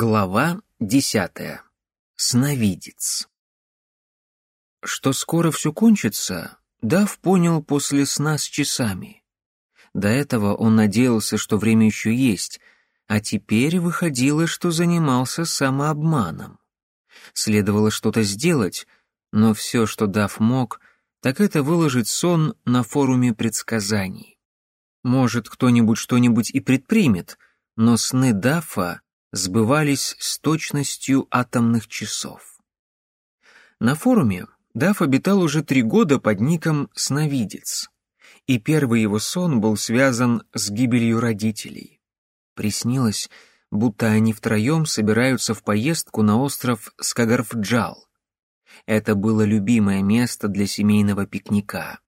Глава десятая. Сновидец. Что скоро все кончится, Дав понял после сна с часами. До этого он надеялся, что время еще есть, а теперь выходило, что занимался самообманом. Следовало что-то сделать, но все, что Дав мог, так это выложить сон на форуме предсказаний. Может, кто-нибудь что-нибудь и предпримет, но сны Дафа сбывались с точностью атомных часов. На форуме Даф обитал уже три года под ником «Сновидец», и первый его сон был связан с гибелью родителей. Приснилось, будто они втроем собираются в поездку на остров Скагарфджал. Это было любимое место для семейного пикника.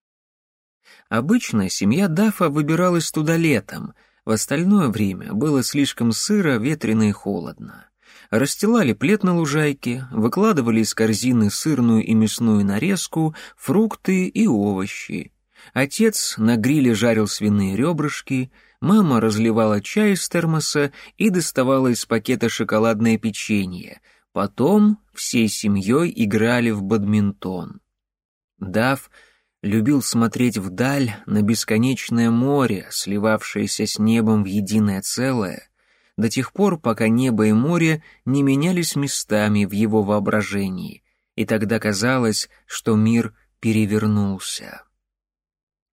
Обычно семья Дафа выбиралась туда летом — в остальное время было слишком сыро, ветрено и холодно. Расстилали плед на лужайке, выкладывали из корзины сырную и мясную нарезку, фрукты и овощи. Отец на гриле жарил свиные ребрышки, мама разливала чай из термоса и доставала из пакета шоколадное печенье. Потом всей семьей играли в бадминтон. Дав любил смотреть вдаль на бесконечное море, сливавшееся с небом в единое целое, до тех пор, пока небо и море не менялись местами в его воображении, и тогда казалось, что мир перевернулся.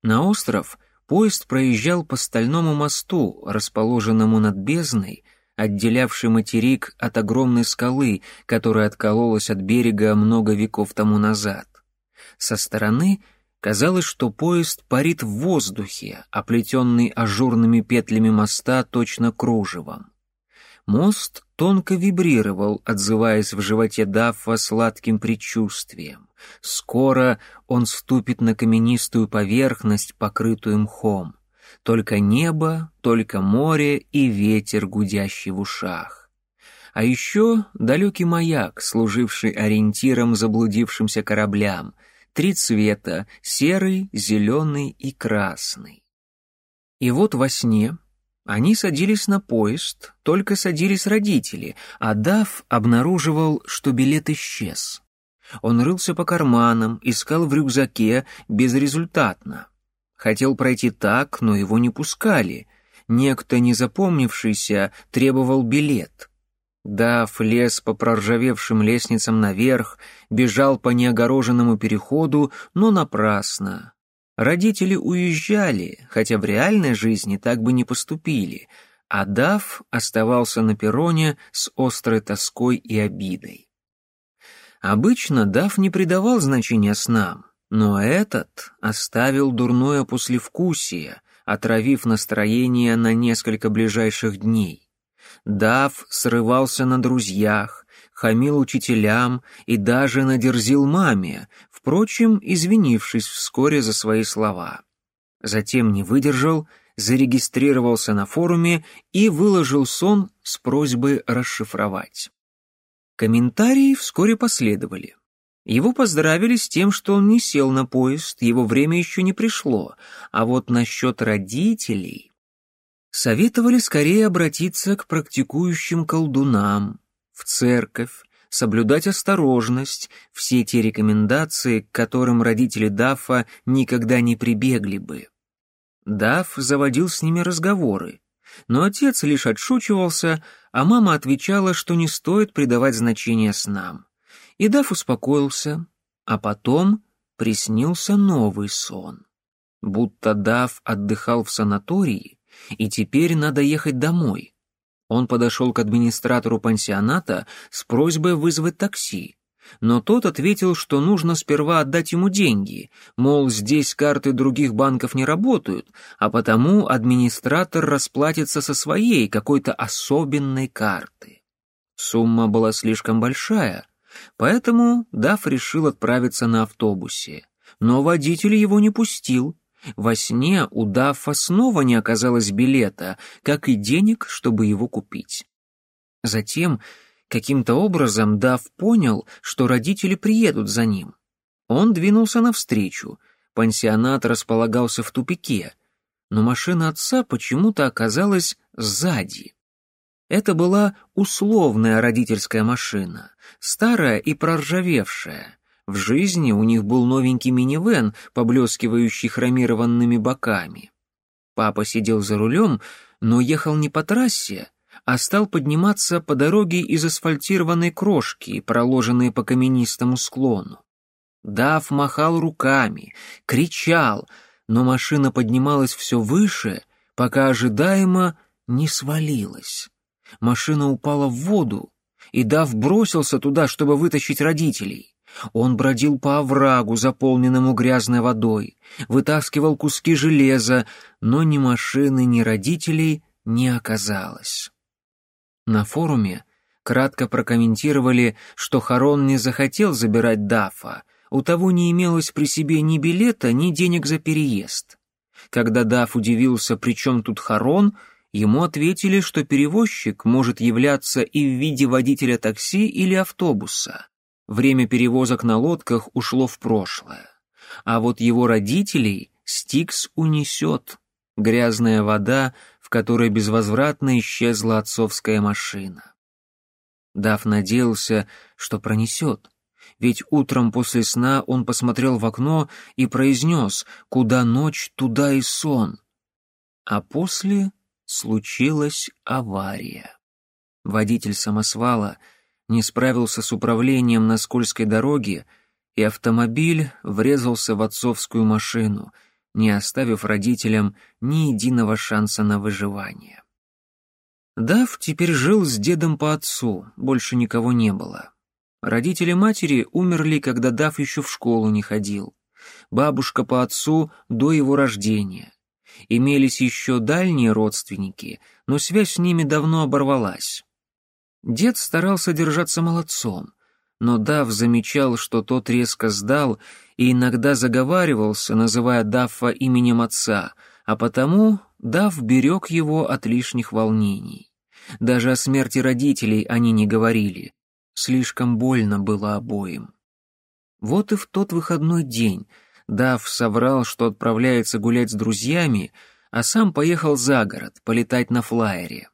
На остров поезд проезжал по стальному мосту, расположенному над бездной, отделявший материк от огромной скалы, которая откололась от берега много веков тому назад. Со стороны — Казалось, что поезд парит в воздухе, оплетенный ажурными петлями моста точно кружевом. Мост тонко вибрировал, отзываясь в животе Даффа сладким предчувствием. Скоро он ступит на каменистую поверхность, покрытую мхом. Только небо, только море и ветер, гудящий в ушах. А еще далекий маяк, служивший ориентиром заблудившимся кораблям — три цвета — серый, зеленый и красный. И вот во сне они садились на поезд, только садились родители, а Дав обнаруживал, что билет исчез. Он рылся по карманам, искал в рюкзаке безрезультатно. Хотел пройти так, но его не пускали. Некто, не запомнившийся, требовал билет. Дав лез по проржавевшим лестницам наверх, бежал по неогороженному переходу, но напрасно. Родители уезжали, хотя в реальной жизни так бы не поступили, а Дав оставался на перроне с острой тоской и обидой. Обычно Дав не придавал значения снам, но этот оставил дурное послевкусие, отравив настроение на несколько ближайших дней. Дав срывался на друзьях, хамил учителям и даже надерзил маме, впрочем, извинившись вскоре за свои слова. Затем не выдержал, зарегистрировался на форуме и выложил сон с просьбой расшифровать. Комментарии вскоре последовали. Его поздравили с тем, что он не сел на поезд, его время еще не пришло, а вот насчет родителей советовали скорее обратиться к практикующим колдунам, в церковь, соблюдать осторожность, все те рекомендации, к которым родители Даффа никогда не прибегли бы. Дафф заводил с ними разговоры, но отец лишь отшучивался, а мама отвечала, что не стоит придавать значения снам. И Дафф успокоился, а потом приснился новый сон. Будто Дафф отдыхал в санатории, и теперь надо ехать домой. Он подошел к администратору пансионата с просьбой вызвать такси, но тот ответил, что нужно сперва отдать ему деньги, мол, здесь карты других банков не работают, а потому администратор расплатится со своей какой-то особенной карты. Сумма была слишком большая, поэтому Даф решил отправиться на автобусе, но водитель его не пустил, во сне у Даффа снова не оказалось билета, как и денег, чтобы его купить. Затем, каким-то образом, Дафф понял, что родители приедут за ним. Он двинулся навстречу. Пансионат располагался в тупике, но машина отца почему-то оказалась сзади. Это была условная родительская машина, старая и проржавевшая. В жизни у них был новенький минивэн, поблескивающий хромированными боками. Папа сидел за рулем, но ехал не по трассе, а стал подниматься по дороге из асфальтированной крошки, проложенной по каменистому склону. Дав махал руками, кричал, но машина поднималась все выше, пока ожидаемо не свалилась. Машина упала в воду, и Дав бросился туда, чтобы вытащить родителей. Он бродил по оврагу, заполненному грязной водой, вытаскивал куски железа, но ни машины, ни родителей не оказалось. На форуме кратко прокомментировали, что Харон не захотел забирать Дафа, у того не имелось при себе ни билета, ни денег за переезд. Когда Даф удивился, при чем тут Харон, ему ответили, что перевозчик может являться и в виде водителя такси или автобуса. Время перевозок на лодках ушло в прошлое. А вот его родителей Стикс унесет. Грязная вода, в которой безвозвратно исчезла отцовская машина. Дав надеялся, что пронесет, ведь утром после сна он посмотрел в окно и произнес «Куда ночь, туда и сон». А после случилась авария. Водитель самосвала — не справился с управлением на скользкой дороге, и автомобиль врезался в отцовскую машину, не оставив родителям ни единого шанса на выживание. Дав теперь жил с дедом по отцу, больше никого не было. Родители матери умерли, когда Дав еще в школу не ходил. Бабушка по отцу до его рождения. Имелись еще дальние родственники, но связь с ними давно оборвалась. Дед старался держаться молодцом, но Дав замечал, что тот резко сдал и иногда заговаривался, называя Даффа именем отца, а потому Дав берег его от лишних волнений. Даже о смерти родителей они не говорили. Слишком больно было обоим. Вот и в тот выходной день Дав соврал, что отправляется гулять с друзьями, а сам поехал за город, полетать на флайере.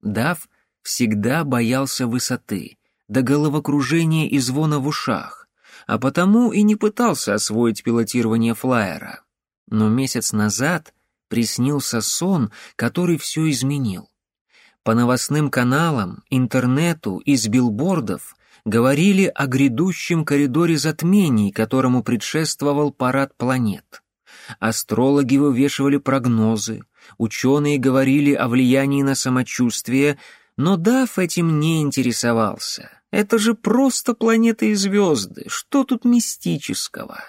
Дав всегда боялся высоты, до головокружения и звона в ушах, а потому и не пытался освоить пилотирование флайера. Но месяц назад приснился сон, который все изменил. По новостным каналам, интернету, из билбордов говорили о грядущем коридоре затмений, которому предшествовал парад планет. Астрологи вывешивали прогнозы, ученые говорили о влиянии на самочувствие, но Даф этим не интересовался. Это же просто планеты и звезды, что тут мистического?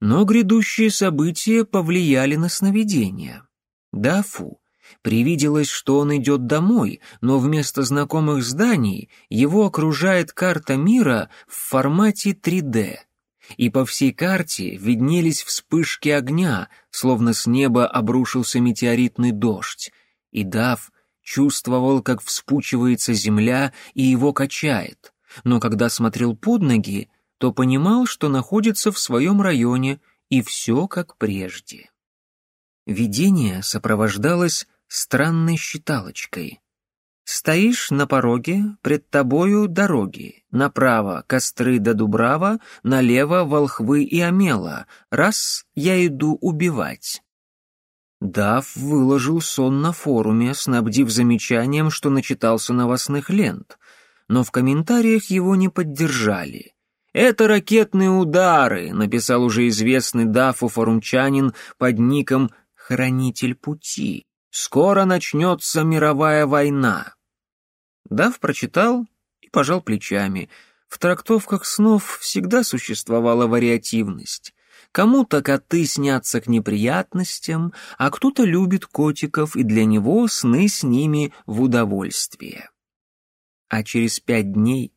Но грядущие события повлияли на сновидение. Дафу привиделось, что он идет домой, но вместо знакомых зданий его окружает карта мира в формате 3D. И по всей карте виднелись вспышки огня, словно с неба обрушился метеоритный дождь. И Дав чувствовал, как вспучивается земля и его качает, но когда смотрел под ноги, то понимал, что находится в своем районе, и все как прежде. Видение сопровождалось странной считалочкой. «Стоишь на пороге, пред тобою дороги, направо — костры до Дубрава, налево — волхвы и омела, раз я иду убивать». Дав выложил сон на форуме, снабдив замечанием, что начитался новостных лент, но в комментариях его не поддержали. «Это ракетные удары», — написал уже известный Дафу форумчанин под ником «Хранитель пути». «Скоро начнется мировая война». Дав прочитал и пожал плечами. В трактовках снов всегда существовала вариативность. Кому-то коты снятся к неприятностям, а кто-то любит котиков, и для него сны с ними в удовольствие. А через пять дней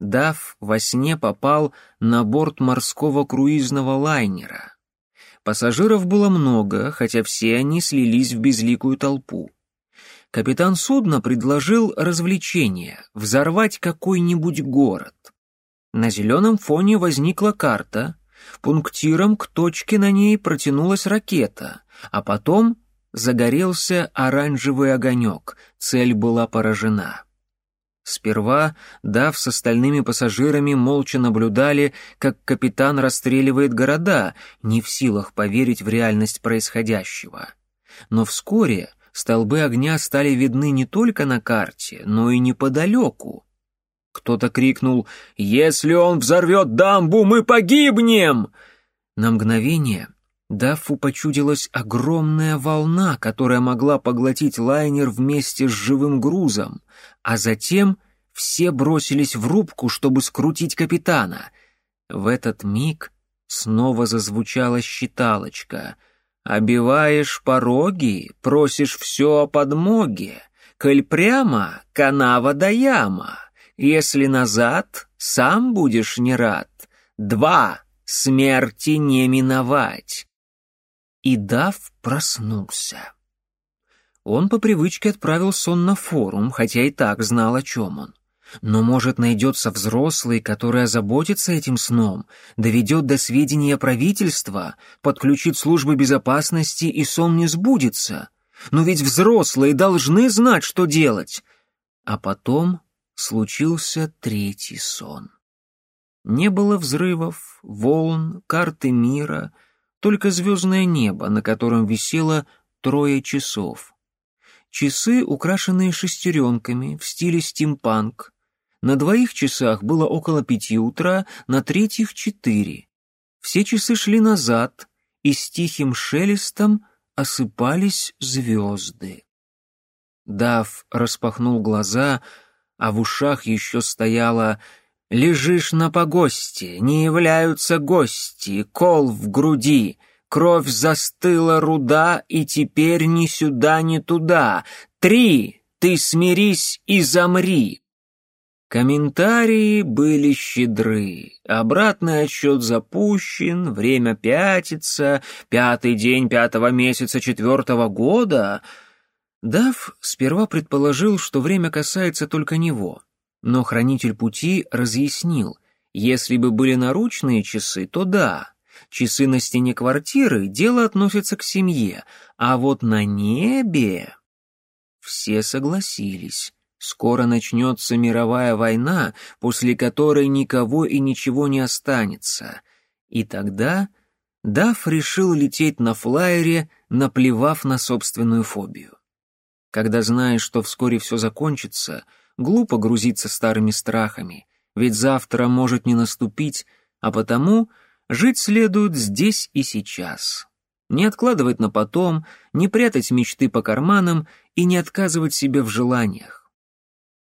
Дав во сне попал на борт морского круизного лайнера. Пассажиров было много, хотя все они слились в безликую толпу. Капитан судна предложил развлечение — взорвать какой-нибудь город. На зеленом фоне возникла карта — Пунктиром к точке на ней протянулась ракета, а потом загорелся оранжевый огонек, цель была поражена. Сперва Дав с остальными пассажирами молча наблюдали, как капитан расстреливает города, не в силах поверить в реальность происходящего. Но вскоре столбы огня стали видны не только на карте, но и неподалеку. Кто-то крикнул «Если он взорвет дамбу, мы погибнем!» На мгновение Даффу почудилась огромная волна, которая могла поглотить лайнер вместе с живым грузом, а затем все бросились в рубку, чтобы скрутить капитана. В этот миг снова зазвучала считалочка. «Обиваешь пороги, просишь все о подмоге, коль прямо — канава да яма, если назад — сам будешь не рад. Два — смерти не миновать» и Дав проснулся. Он по привычке отправил сон на форум, хотя и так знал, о чем он. Но, может, найдется взрослый, который озаботится этим сном, доведет до сведения правительства, подключит службы безопасности, и сон не сбудется. Но ведь взрослые должны знать, что делать. А потом случился третий сон. Не было взрывов, волн, карты мира — только звездное небо, на котором висело трое часов. Часы, украшенные шестеренками в стиле стимпанк. На двоих часах было около пяти утра, на третьих — четыре. Все часы шли назад, и с тихим шелестом осыпались звезды. Дав распахнул глаза, а в ушах еще стояла Лежишь на погосте, не являются гости, кол в груди, кровь застыла руда, и теперь ни сюда, ни туда. Три, ты смирись и замри. Комментарии были щедры. Обратный отсчет запущен, время пятится, пятый день пятого месяца четвертого года. Дав сперва предположил, что время касается только него — но хранитель пути разъяснил, если бы были наручные часы, то да, часы на стене квартиры, дело относится к семье, а вот на небе... Все согласились. Скоро начнется мировая война, после которой никого и ничего не останется. И тогда Даф решил лететь на флайере, наплевав на собственную фобию. Когда знаешь, что вскоре все закончится — Глупо грузиться старыми страхами, ведь завтра может не наступить, а потому жить следует здесь и сейчас. Не откладывать на потом, не прятать мечты по карманам и не отказывать себе в желаниях.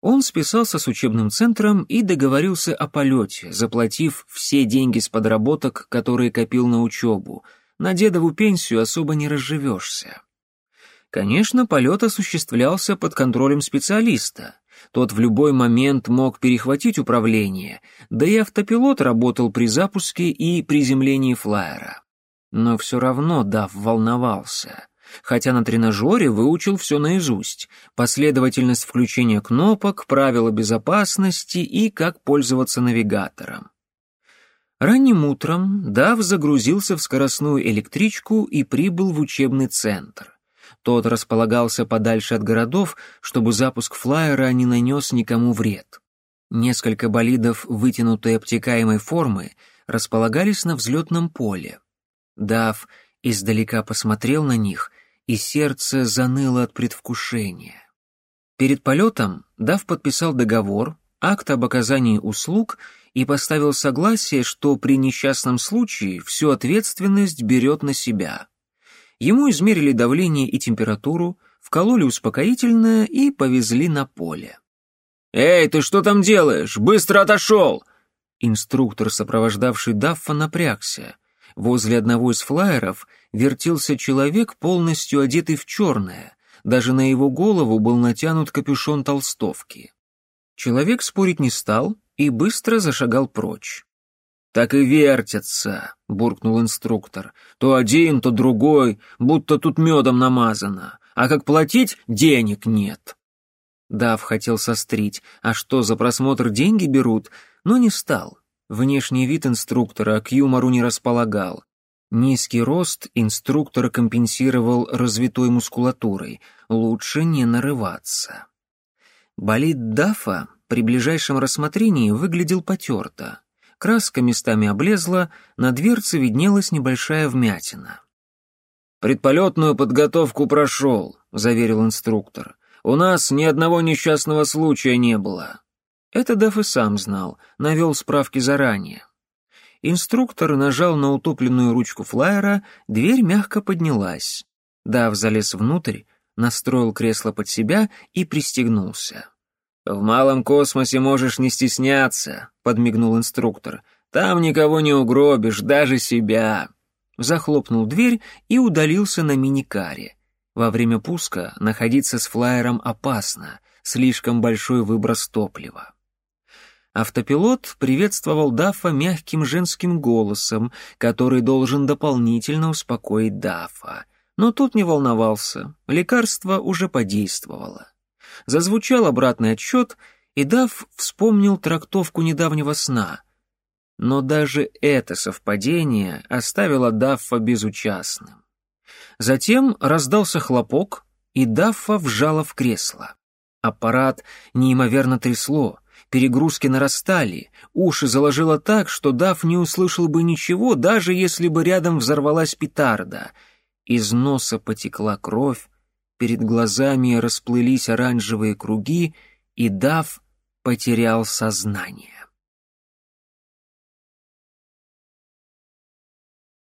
Он списался с учебным центром и договорился о полете, заплатив все деньги с подработок, которые копил на учебу. На дедову пенсию особо не разживешься. Конечно, полет осуществлялся под контролем специалиста. Тот в любой момент мог перехватить управление, да и автопилот работал при запуске и приземлении флайера. Но все равно Дав волновался, хотя на тренажере выучил все наизусть, последовательность включения кнопок, правила безопасности и как пользоваться навигатором. Ранним утром Дав загрузился в скоростную электричку и прибыл в учебный центр. Тот располагался подальше от городов, чтобы запуск флайера не нанес никому вред. Несколько болидов вытянутой обтекаемой формы располагались на взлетном поле. Дав издалека посмотрел на них, и сердце заныло от предвкушения. Перед полетом Дав подписал договор, акт об оказании услуг и поставил согласие, что при несчастном случае всю ответственность берет на себя. Ему измерили давление и температуру, вкололи успокоительное и повезли на поле. «Эй, ты что там делаешь? Быстро отошел!» Инструктор, сопровождавший Даффа, напрягся. Возле одного из флайеров вертелся человек, полностью одетый в черное. Даже на его голову был натянут капюшон толстовки. Человек спорить не стал и быстро зашагал прочь. «Так и вертятся», — буркнул инструктор. «То один, то другой, будто тут медом намазано. А как платить, денег нет». Дав хотел сострить, а что, за просмотр деньги берут, но не стал. Внешний вид инструктора к юмору не располагал. Низкий рост инструктор компенсировал развитой мускулатурой, лучше не нарываться. Болид Дафа при ближайшем рассмотрении выглядел потерто. Краска местами облезла, на дверце виднелась небольшая вмятина. «Предполетную подготовку прошел», — заверил инструктор. «У нас ни одного несчастного случая не было». Это Даф и сам знал, навел справки заранее. Инструктор нажал на утопленную ручку флайера, дверь мягко поднялась. Дав залез внутрь, настроил кресло под себя и пристегнулся. «В малом космосе можешь не стесняться», — подмигнул инструктор. «Там никого не угробишь, даже себя». Захлопнул дверь и удалился на миникаре. Во время пуска находиться с флайером опасно, слишком большой выброс топлива. Автопилот приветствовал Дафа мягким женским голосом, который должен дополнительно успокоить Дафа. Но тут не волновался, лекарство уже подействовало. Зазвучал обратный отсчет, и Даф вспомнил трактовку недавнего сна. Но даже это совпадение оставило Даффа безучастным. Затем раздался хлопок, и Даффа вжала в кресло. Аппарат неимоверно трясло — перегрузки нарастали, уши заложило так, что Дав не услышал бы ничего, даже если бы рядом взорвалась петарда. Из носа потекла кровь, перед глазами расплылись оранжевые круги, и Дав потерял сознание.